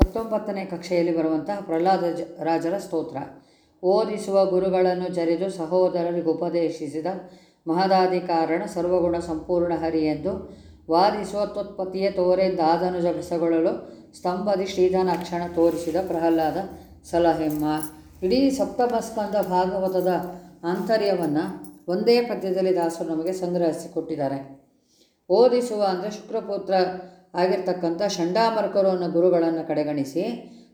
ಹತ್ತೊಂಬತ್ತನೇ ಕಕ್ಷೆಯಲ್ಲಿ ಬರುವಂತಹ ಪ್ರಹ್ಲಾದ ರಾಜರ ಸ್ತೋತ್ರ. ಓದಿಸುವ ಗುರುಗಳನ್ನು ಜರಿದು ಸಹೋದರರಿಗೆ ಉಪದೇಶಿಸಿದ ಮಹದಾಧಿಕಾರಣ ಸರ್ವಗುಣ ಸಂಪೂರ್ಣ ಹರಿ ಎಂದು ವಾದಿಸುವ ತ್ವತ್ಪತಿಯ ತೋರೆಂದಾದನುಜ ಜಪಿಸಗೊಳ್ಳಲು ಸ್ತಂಭದಿ ಶ್ರೀಧನ ಅಕ್ಷಣ ತೋರಿಸಿದ ಪ್ರಹ್ಲಾದ ಸಲಹೆಮ್ಮ. ಇಡೀ ಸಪ್ತಮಸ್ಕಂದ ಭಾಗವತದ ಆಂತರ್ಯವನ್ನು ಒಂದೇ ಪದ್ಯದಲ್ಲಿ ದಾಸರು ನಮಗೆ ಸಂಗ್ರಹಿಸಿಕೊಟ್ಟಿದ್ದಾರೆ ಓದಿಸುವ ಅಂದರೆ ಶುಕ್ರಪುತ್ರ ಆಗಿರ್ತಕ್ಕಂಥ ಷಂಡಾಮರ್ಕರು ಅನ್ನೋ ಗುರುಗಳನ್ನು ಕಡೆಗಣಿಸಿ,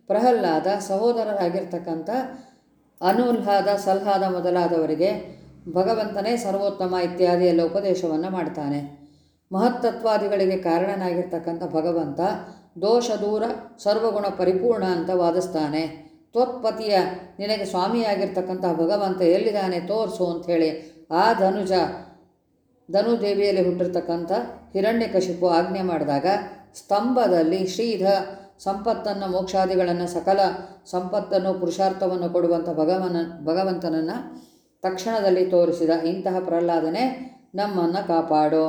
ಪ್ರಹ್ಲಾದ ಸಹೋದರರಾಗಿರ್ತಕ್ಕಂಥ ಅನುಲ್ಹಾದ, ಸಲ್ಹಾದ ಮೊದಲಾದವರಿಗೆ ಭಗವಂತನೇ ಸರ್ವೋತ್ತಮ ಇತ್ಯಾದಿ ಎಲ್ಲ ಉಪದೇಶವನ್ನು ಮಾಡ್ತಾನೆ. ಮಹತ್ತತ್ವಾದಿಗಳಿಗೆ ಕಾರಣನಾಗಿರ್ತಕ್ಕಂಥ ಭಗವಂತ ದೋಷ ದೂರ ಸರ್ವಗುಣ ಪರಿಪೂರ್ಣ ಅಂತ ವಾದಿಸ್ತಾನೆ. ತ್ವತ್ಪತಿಯ ನಿನಗೆ ಸ್ವಾಮಿಯಾಗಿರ್ತಕ್ಕಂಥ ಭಗವಂತ ಎಲ್ಲಿದ್ದಾನೆ ತೋರಿಸು ಅಂಥೇಳಿ ಆ ಧನುಜ ಧನುದೇವಿಯಲ್ಲಿ ಹುಟ್ಟಿರ್ತಕ್ಕಂಥ ಹಿರಣ್ಯಕಶಿಪು ಆಜ್ಞೆ ಮಾಡಿದಾಗ ಸ್ತಂಭದಲ್ಲಿ ಶ್ರೀಧ ಸಂಪತ್ತನ್ನು ಮೋಕ್ಷಾದಿಗಳನ್ನು ಸಕಲ ಸಂಪತ್ತನ್ನು ಪುರುಷಾರ್ಥವನ್ನು ಕೊಡುವಂಥ ಭಗವನ ಭಗವಂತನನ್ನು ತಕ್ಷಣದಲ್ಲಿ ತೋರಿಸಿದ ಇಂತಹ ಪ್ರಹ್ಲಾದನೆ ನಮ್ಮನ್ನು ಕಾಪಾಡು.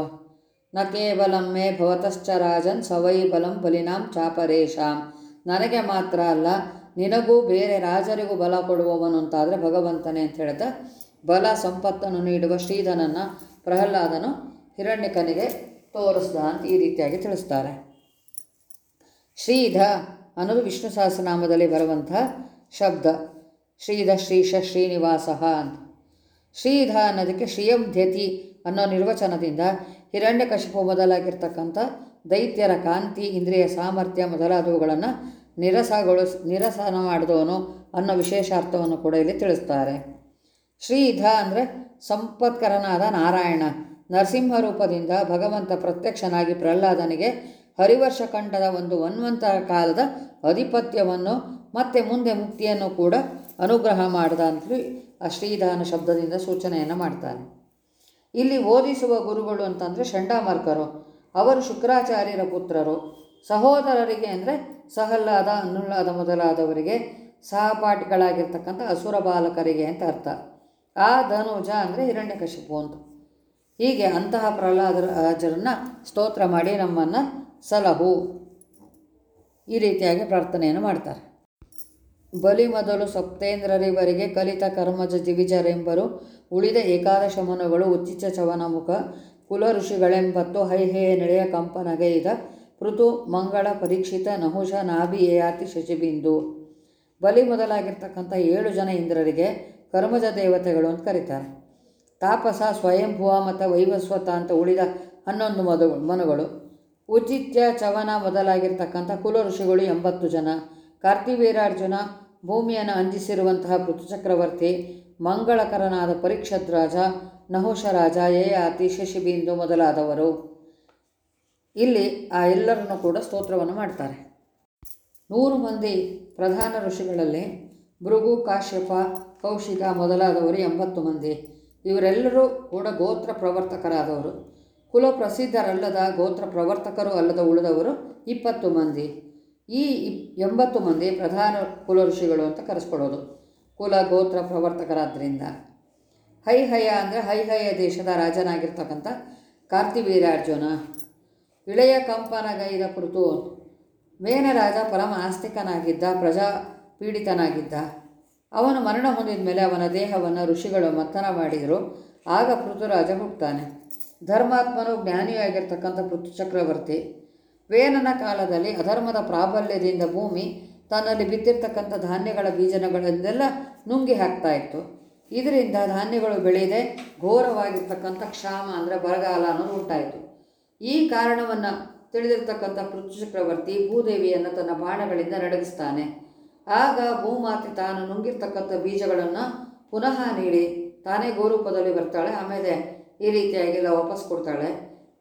ನ ಕೇವಲಂ ಮೇ ಭವತಶ್ಚ ರಾಜನ್ ಸವೈ ಬಲಂ ಬಲಿನಾಂ ಚಾಪರೇಶಾಂ ನನಗೆ ಮಾತ್ರ ಅಲ್ಲ, ನಿನಗೂ ಬೇರೆ ರಾಜರಿಗೂ ಬಲ ಕೊಡುವವನು ಅಂತಾದರೆ ಭಗವಂತನೇ ಅಂತ ಹೇಳ್ತಾ ಬಲ ಸಂಪತ್ತನ್ನು ನೀಡುವ ಶ್ರೀಧನನ್ನು ಪ್ರಹ್ಲಾದನು ಹಿರಣ್ಯಕನಿಗೆ ತೋರಿಸ್ದ ಅಂತ ಈ ರೀತಿಯಾಗಿ ತಿಳಿಸ್ತಾರೆ. ಶ್ರೀಧ ಅನ್ನೋದು ವಿಷ್ಣು ಸಹಸ್ರನಾಮದಲ್ಲಿ ಬರುವಂಥ ಶಬ್ದ. ಶ್ರೀಧ, ಶ್ರೀಶ, ಶ್ರೀನಿವಾಸ ಅಂತ. ಶ್ರೀಧ ಅನ್ನೋದಕ್ಕೆ ಶ್ರೀಯಂ ಧ್ಯತಿ ಅನ್ನೋ ನಿರ್ವಚನದಿಂದ ಹಿರಣ್ಯಕಶಿಪು ಮೊದಲಾಗಿರ್ತಕ್ಕಂಥ ದೈತ್ಯರ ಕಾಂತಿ, ಇಂದ್ರಿಯ ಸಾಮರ್ಥ್ಯ ಮೊದಲಾದವುಗಳನ್ನು ನಿರಸಗೊಳಿಸ್ ನಿರಸನ ಮಾಡಿದವನು ಅನ್ನೋ ವಿಶೇಷಾರ್ಥವನ್ನು ಕೂಡ ಇಲ್ಲಿ ತಿಳಿಸ್ತಾರೆ. ಶ್ರೀಧ ಅಂದರೆ ಸಂಪತ್ಕರನಾದ ನಾರಾಯಣ. ನರಸಿಂಹ ರೂಪದಿಂದ ಭಗವಂತ ಪ್ರತ್ಯಕ್ಷನಾಗಿ ಪ್ರಹ್ಲಾದನಿಗೆ ಹರಿವರ್ಷ ಕಂಠದ ಒಂದು ಒನ್ವಂತರ ಕಾಲದ ಅಧಿಪತ್ಯವನ್ನು ಮತ್ತೆ ಮುಂದೆ ಮುಕ್ತಿಯನ್ನು ಕೂಡ ಅನುಗ್ರಹ ಮಾಡಿದ ಆ ಶ್ರೀಧಾನ ಶಬ್ದದಿಂದ ಸೂಚನೆಯನ್ನು ಮಾಡ್ತಾನೆ. ಇಲ್ಲಿ ಓದಿಸುವ ಗುರುಗಳು ಅಂತಂದರೆ ಷಂಡಾಮರ್ಕರು ಅವರು ಶುಕ್ರಾಚಾರ್ಯರ ಪುತ್ರರು, ಸಹೋದರರಿಗೆ ಅಂದರೆ ಸಹಲ್ಲಾದ ಅನುಲ್ಲಾದ ಮೊದಲಾದವರಿಗೆ, ಸಹಪಾಠಿಗಳಾಗಿರ್ತಕ್ಕಂಥ ಅಸುರ ಬಾಲಕರಿಗೆ ಅಂತ ಅರ್ಥ. ಆ ಧನುಜ ಅಂದರೆ ಹಿರಣ್ಯಕಶಿಪು ಅಂತ. ಹೀಗೆ ಅಂತಹ ಪ್ರಹ್ಲಾದ ರಾಜರನ್ನು ಸ್ತೋತ್ರ ಮಾಡಿ ನಮ್ಮನ್ನು ಸಲಹು ಈ ರೀತಿಯಾಗಿ ಪ್ರಾರ್ಥನೆಯನ್ನು ಮಾಡ್ತಾರೆ. ಬಲಿ ಮೊದಲು ಸಪ್ತೇಂದ್ರರಿವರಿಗೆ ಕಲಿತ ಕರ್ಮಜ ದಿವಿಜರೆಂಬರು ಉಳಿದ ಏಕಾದಶ ಮನುಗಳು ಉಚ್ಚಿಚ್ಚ ಚವನಮುಖ ಕುಲ ಋಷಿಗಳೆಂಬತ್ತು ಹೈಹೇ ನಡೆಯ ಕಂಪನಗೈದ ಪೃಥು, ಮಂಗಳ, ಪರೀಕ್ಷಿತ, ನಹುಷ, ನಾಭಿ, ಏಯಾತಿ ಶಶಿಬಿಂದು ಬಲಿ ಮೊದಲಾಗಿರ್ತಕ್ಕಂಥ ಏಳು ಜನ ಇಂದ್ರರಿಗೆ ಕರ್ಮಜ ದೇವತೆಗಳು ಅಂತ ಕರೀತಾರೆ. ತಾಪಸ, ಸ್ವಯಂಭುವ ಮತ್ತು ವೈವಸ್ವತ ಅಂತ ಉಳಿದ ಹನ್ನೊಂದು ಮದು ಮನುಗಳು. ಉಚಿತ್ಯ ಚವನ ಮೊದಲಾಗಿರ್ತಕ್ಕಂಥ ಕುಲ ಋಷಿಗಳು ಎಂಬತ್ತು ಜನ. ಕಾರ್ತಿವೀರಾರ್ಜುನ ಭೂಮಿಯನ್ನು ಅಂಜಿಸಿರುವಂತಹ ಪೃಥುಚಕ್ರವರ್ತಿ ಮಂಗಳಕರನಾದ ಪರೀಕ್ಷತ್ ರಾಜ, ನಹುಷ ರಾಜ ಯಯಾತಿ ಶಶಿಬಿಂದು ಮೊದಲಾದವರು. ಇಲ್ಲಿ ಆ ಎಲ್ಲರನ್ನು ಕೂಡ ಸ್ತೋತ್ರವನ್ನು ಮಾಡ್ತಾರೆ. ನೂರು ಮಂದಿ ಪ್ರಧಾನ ಋಷಿಗಳಲ್ಲಿ ಭೃಗು, ಕಾಶ್ಯಪ, ಕೌಶಿಕ ಮೊದಲಾದವರು ಎಂಬತ್ತು ಮಂದಿ. ಇವರೆಲ್ಲರೂ ಕೂಡ ಗೋತ್ರ ಪ್ರವರ್ತಕರಾದವರು. ಕುಲ ಪ್ರಸಿದ್ಧರಲ್ಲದ ಗೋತ್ರ ಪ್ರವರ್ತಕರು ಅಲ್ಲದ ಉಳಿದವರು ಇಪ್ಪತ್ತು ಮಂದಿ. ಈ ಇಪ್, ಎಂಬತ್ತು ಮಂದಿ ಪ್ರಧಾನ ಕುಲ ಋಷಿಗಳು ಅಂತ ಕರೆಸ್ಕೊಳ್ಳೋದು ಕುಲ, ಗೋತ್ರ ಪ್ರವರ್ತಕರಾದ್ದರಿಂದ ಹೈಹಯ ಅಂದರೆ ಹೈಹಯ ದೇಶದ ರಾಜನಾಗಿರ್ತಕ್ಕಂಥ ಕಾರ್ತಿವೀರಾರ್ಜುನ ಇಳೆಯ ಕಂಪನಗೈದ ಕುರಿತು. ಮೇನರಾಜ ಪರಮ ಆಸ್ತಿಕನಾಗಿದ್ದ ಪ್ರಜಾ ಪೀಡಿತನಾಗಿದ್ದ ಅವನು ಮರಣ ಹೊಂದಿದ ಮೇಲೆ ಅವನ ದೇಹವನ್ನು ಋಷಿಗಳು ಮಥನ ಮಾಡಿದರು. ಆಗ ಪೃಥುರಾಜ ಹುಟ್ಟುತ್ತಾನೆ ಧರ್ಮಾತ್ಮನು ಜ್ಞಾನಿಯಾಗಿರ್ತಕ್ಕಂಥ ಪೃಥ್ವಿ ಚಕ್ರವರ್ತಿ. ವೇನನ ಕಾಲದಲ್ಲಿ ಅಧರ್ಮದ ಪ್ರಾಬಲ್ಯದಿಂದ ಭೂಮಿ ತನ್ನಲ್ಲಿ ಬಿದ್ದಿರ್ತಕ್ಕಂಥ ಧಾನ್ಯಗಳ ಬೀಜನಗಳನ್ನೆಲ್ಲ ನುಂಗಿ ಹಾಕ್ತಾ ಇತ್ತು. ಇದರಿಂದ ಧಾನ್ಯಗಳು ಬೆಳೆಯದೆ ಘೋರವಾಗಿರ್ತಕ್ಕಂಥ ಕ್ಷಾಮ ಅಂದರೆ ಬರಗಾಲ ಅನ್ನೋದು ಉಂಟಾಯಿತು. ಈ ಕಾರಣವನ್ನು ತಿಳಿದಿರ್ತಕ್ಕಂಥ ಪೃಥ್ವಿ ಚಕ್ರವರ್ತಿ ಭೂದೇವಿಯನ್ನು ತನ್ನ ಬಾಣಗಳಿಂದ ನಡಗಿಸ್ತಾನೆ. ಆಗ ಭೂಮಾತೆ ತಾನು ನುಂಗಿರ್ತಕ್ಕಂಥ ಬೀಜಗಳನ್ನು ಪುನಃ ನೀಡಿ ತಾನೇ ಗೋರೂಪದಲ್ಲಿ ಬರ್ತಾಳೆ. ಆಮೇಲೆ ಈ ರೀತಿಯಾಗೆಲ್ಲ ವಾಪಸ್ ಕೊಡ್ತಾಳೆ.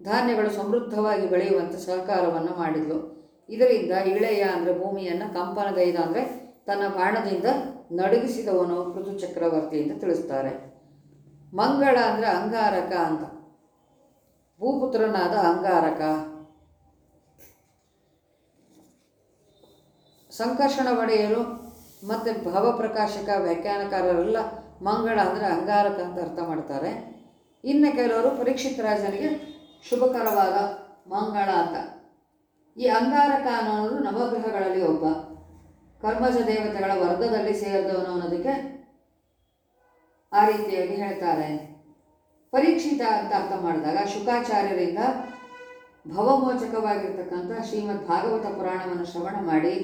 ಧಾನ್ಯಗಳು ಸಮೃದ್ಧವಾಗಿ ಬೆಳೆಯುವಂಥ ಸಹಕಾರವನ್ನು ಮಾಡಿದ್ಲು. ಇದರಿಂದ ಇಳೆಯ ಅಂದರೆ ಭೂಮಿಯನ್ನು ಕಂಪನಗೈದ ಅಂದರೆ ತನ್ನ ಬಾಣದಿಂದ ನಡುಗಿಸಿದವನು ಪೃಥು ಚಕ್ರವರ್ತಿ ಅಂತ ತಿಳಿಸ್ತಾರೆ. ಮಂಗಳ ಅಂದರೆ ಅಂಗಾರಕ ಅಂತ. ಭೂಪುತ್ರನಾದ ಅಂಗಾರಕ. ಸಂಕರ್ಷಣ ಒಡೆಯರು ಮತ್ತು ಭಾವಪ್ರಕಾಶಕ ವ್ಯಾಖ್ಯಾನಕಾರರೆಲ್ಲ ಮಂಗಳ ಅಂದರೆ ಅಂಗಾರಕ ಅಂತ ಅರ್ಥ ಮಾಡ್ತಾರೆ. ಇನ್ನು ಕೆಲವರು ಪರೀಕ್ಷಿತ ರಾಜನಿಗೆ ಶುಭಕರವಾದ ಮಂಗಳ ಅಂತ. ಈ ಅಂಗಾರಕ ಅನ್ನೋನು ನವಗ್ರಹಗಳಲ್ಲಿ ಒಬ್ಬ. ಕರ್ಮಜ ದೇವತೆಗಳ ವರ್ಗದಲ್ಲಿ ಸೇರಿದವನು ಅನ್ನೋದಕ್ಕೆ ಆ ರೀತಿಯಾಗಿ ಹೇಳ್ತಾರೆ. ಪರೀಕ್ಷಿತ ಅಂತ ಅರ್ಥ ಮಾಡಿದಾಗ ಶುಕಾಚಾರ್ಯರಿಂದ ಭವಮೋಚಕವಾಗಿರ್ತಕ್ಕಂಥ ಶ್ರೀಮದ್ ಭಾಗವತ ಪುರಾಣವನ್ನು ಶ್ರವಣ ಮಾಡಿ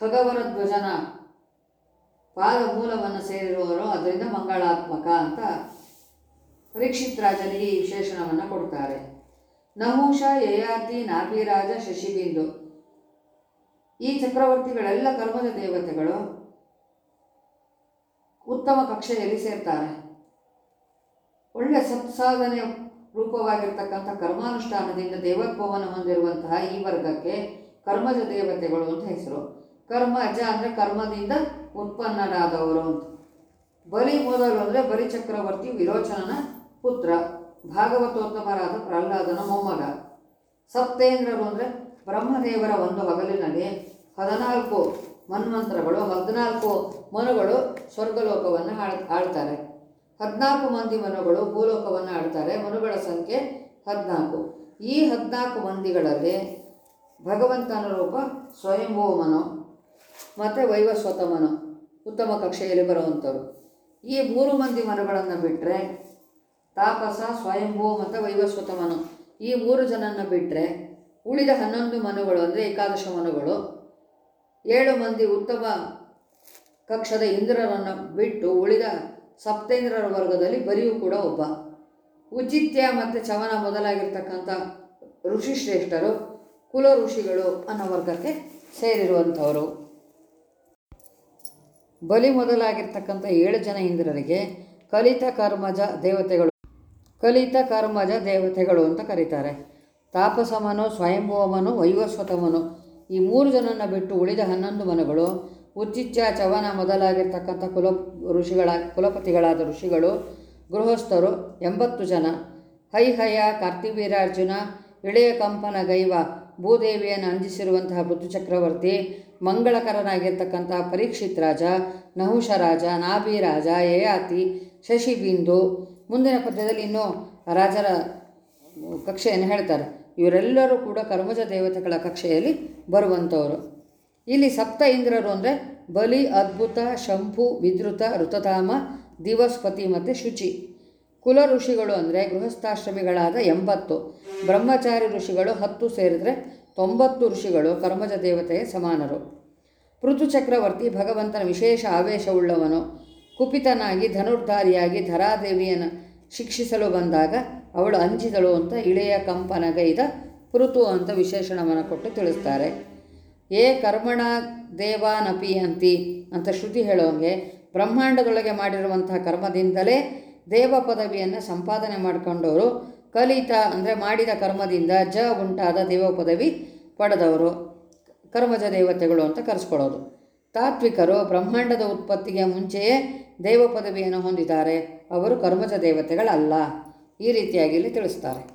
ಖಗವರ ಧ್ವಜನ ಪಾದ ಮೂಲವನ್ನು ಸೇರಿರುವವರು ಅದರಿಂದ ಮಂಗಳಾತ್ಮಕ ಅಂತ ಪರೀಕ್ಷಿತ್ ರಾಜನಿಗೆ ಈ ವಿಶೇಷಣವನ್ನು ಕೊಡ್ತಾರೆ ನಹುಷ ಯಯಾತಿ ನಾಭಿರಾಜ ಶಶಿಬಿಂದು. ಈ ಚಕ್ರವರ್ತಿಗಳೆಲ್ಲ ಕರ್ಮದ ದೇವತೆಗಳು. ಉತ್ತಮ ಕಕ್ಷೆಯಲ್ಲಿ ಸೇರ್ತಾರೆ. ಒಳ್ಳೆ ಸತ್ಸಾಧನೆ ರೂಪವಾಗಿರ್ತಕ್ಕಂಥ ಕರ್ಮಾನುಷ್ಠಾನದಿಂದ ದೇವತ್ವವನ್ನು ಹೊಂದಿರುವಂತಹ ಈ ವರ್ಗಕ್ಕೆ ಕರ್ಮಜ ದೇವತೆಗಳು ಅಂತ ಹೆಸರು. ಕರ್ಮಜ ಅಂದರೆ ಕರ್ಮದಿಂದ ಉತ್ಪನ್ನರಾದವರು ಅಂತ. ಬಲಿ ಮೊದಲು ಅಂದರೆ ಬಲಿ ಚಕ್ರವರ್ತಿ ವಿರೋಚನನ ಪುತ್ರ, ಭಾಗವತೋತ್ತಮರಾದ ಪ್ರಹ್ಲಾದನ ಮೊಮ್ಮಗ. ಸಪ್ತೇಂದ್ರರು ಅಂದರೆ ಬ್ರಹ್ಮದೇವರ ಒಂದು ಹಗಲಿನಲ್ಲಿ ಹದಿನಾಲ್ಕು ಮನ್ಮಂತ್ರಗಳು, ಹದಿನಾಲ್ಕು ಮನುಗಳು ಸ್ವರ್ಗಲೋಕವನ್ನು ಆಳ್, ಆಳ್ತಾರೆ. ಹದಿನಾಲ್ಕು ಮಂದಿ ಮನುಗಳು ಭೂಲೋಕವನ್ನು ಆಡ್ತಾರೆ ಮನುಗಳ ಸಂಖ್ಯೆ ಹದಿನಾಲ್ಕು. ಈ ಹದಿನಾಲ್ಕು ಮಂದಿಗಳಲ್ಲಿ ಭಗವಂತನ ರೂಪ ಸ್ವಯಂಭೂ ಮನು, ಮತ್ತು ವೈವಸ್ವತಮನು, ಉತ್ತಮ ಕಕ್ಷೆಯಲ್ಲಿ ಬರುವಂಥವ್ರು. ಈ ಮೂರು ಮಂದಿ ಮನುಗಳನ್ನು ಬಿಟ್ಟರೆ ತಾಪಸ ಸ್ವಯಂಭೂ ಮತ್ತು ವೈವಸ್ವತಮನು. ಈ ಮೂರು ಜನನ ಬಿಟ್ಟರೆ ಉಳಿದ ಹನ್ನೊಂದು ಮನುಗಳು ಅಂದರೆ ಏಕಾದಶ ಮನುಗಳು, ಏಳು ಮಂದಿ ಉತ್ತಮ ಕಕ್ಷದ ಇಂದ್ರರನ್ನು ಬಿಟ್ಟು ಉಳಿದ ಸಪ್ತೇಂದ್ರರ ವರ್ಗದಲ್ಲಿ ಬರಿಯೂ ಕೂಡ ಒಬ್ಬ. ಉಚಿತ್ಯ ಮತ್ತು ಚವನ ಮೊದಲಾಗಿರ್ತಕ್ಕಂಥ ಋಷಿಶ್ರೇಷ್ಠರು, ಕುಲ ಋಷಿಗಳು ಅನ್ನೋ ವರ್ಗಕ್ಕೆ ಸೇರಿರುವಂಥವರು. ಬಲಿ ಮೊದಲಾಗಿರ್ತಕ್ಕಂಥ ಏಳು ಜನ ಇಂದ್ರರಿಗೆ ಕಲಿತ ಕರ್ಮಜ ದೇವತೆಗಳು ಕಲಿತ ಕರ್ಮಜ ದೇವತೆಗಳು ಅಂತ ಕರೀತಾರೆ. ತಾಪಸಮನು ಸ್ವಯಂಭೋಮನು ವೈವಸ್ವತಮನು. ಈ ಮೂರು ಜನನ ಬಿಟ್ಟು ಉಳಿದ ಹನ್ನೊಂದು ಮನುಗಳು, ಉಚ್ಚಿಚ್ಚ ಚವನ ಮೊದಲಾಗಿರ್ತಕ್ಕಂಥ ಕುಲ ಋಷಿಗಳ, ಕುಲಪತಿಗಳಾದ ಋಷಿಗಳು, ಗೃಹಸ್ಥರು, ಎಂಬತ್ತು ಜನ. ಹೈ ಹಯ ಕಾರ್ತಿವೀರಾರ್ಜುನ ಇಳೆಯ ಕಂಪನ ಗೈವ, ಭೂದೇವಿಯನ್ನು ಅಂಜಿಸಿರುವಂತಹ ಬುದ್ಧು ಚಕ್ರವರ್ತಿ, ಮಂಗಳಕರನಾಗಿರ್ತಕ್ಕಂಥ ಪರೀಕ್ಷಿತ್ ರಾಜ, ನಹುಷ ರಾಜ ನಾಭಿರಾಜ ಯಯಾತಿ ಶಶಿಬಿಂದು ಮುಂದಿನ ಪದ್ಯದಲ್ಲಿ ಇನ್ನೂ ರಾಜರ ಕಕ್ಷೆಯನ್ನು ಹೇಳ್ತಾರೆ. ಇವರೆಲ್ಲರೂ ಕೂಡ ಕರ್ಮಜ ದೇವತೆಗಳ ಕಕ್ಷೆಯಲ್ಲಿ ಬರುವಂಥವರು. ಇಲ್ಲಿ ಸಪ್ತ ಇಂದ್ರರು ಅಂದರೆ ಬಲಿ, ಅದ್ಭುತ, ಶಂಭು, ವಿದ್ರುತ, ಋತಧಾಮ, ದಿವಸ್ಪತಿ ಮತ್ತು ಶುಚಿ. ಕುಲ ಋಷಿಗಳು ಅಂದರೆ ಗೃಹಸ್ಥಾಶ್ರಮಿಗಳಾದ ಎಂಬತ್ತು. ಬ್ರಹ್ಮಚಾರಿ ಋಷಿಗಳು ಹತ್ತು ಸೇರಿದರೆ ತೊಂಬತ್ತು ಋಷಿಗಳು ಕರ್ಮಜ ದೇವತೆಯ ಸಮಾನರು. ಪೃಥು ಚಕ್ರವರ್ತಿ ಭಗವಂತನ ವಿಶೇಷ ಆವೇಶವುಳ್ಳವನು ಕುಪಿತನಾಗಿ, ಧನುರ್ಧಾರಿಯಾಗಿ ಧರಾದೇವಿಯನ್ನು ಶಿಕ್ಷಿಸಲು ಬಂದಾಗ ಅವಳು ಅಂಜಿದಳು ಅಂತ ಇಳೆಯ ಕಂಪನಗೈದ ಪುರುತು ಅಂತ ವಿಶೇಷಣವನ್ನು ಕೊಟ್ಟು ತಿಳಿಸ್ತಾರೆ. ಏ ಕರ್ಮಣ ದೇವಾನಪಿ ಅಂತಿ ಅಂತ ಶ್ರುತಿ ಹೇಳೋಂಗೆ, ಬ್ರಹ್ಮಾಂಡದೊಳಗೆ ಮಾಡಿರುವಂತಹ ಕರ್ಮದಿಂದಲೇ ದೇವ ಪದವಿಯನ್ನು ಸಂಪಾದನೆ ಮಾಡಿಕೊಂಡವರು. ಕಲಿತ ಅಂದರೆ ಮಾಡಿದ ಕರ್ಮದಿಂದ ಜ ಉಂಟಾದ ದೇವ ಪದವಿ ಪಡೆದವರು. ಕರ್ಮಜ ದೇವತೆಗಳು ಅಂತ ಕರೆಸ್ಕೊಳ್ಳೋದು. ತಾತ್ವಿಕರು ಬ್ರಹ್ಮಾಂಡದ ಉತ್ಪತ್ತಿಗೆ ಮುಂಚೆಯೇ ದೇವ ಪದವಿಯನ್ನು ಹೊಂದಿದ್ದಾರೆ. ಅವರು ಕರ್ಮಜ ದೇವತೆಗಳಲ್ಲ. ಈ ರೀತಿಯಾಗಿ ಇಲ್ಲಿ ತಿಳಿಸ್ತಾರೆ.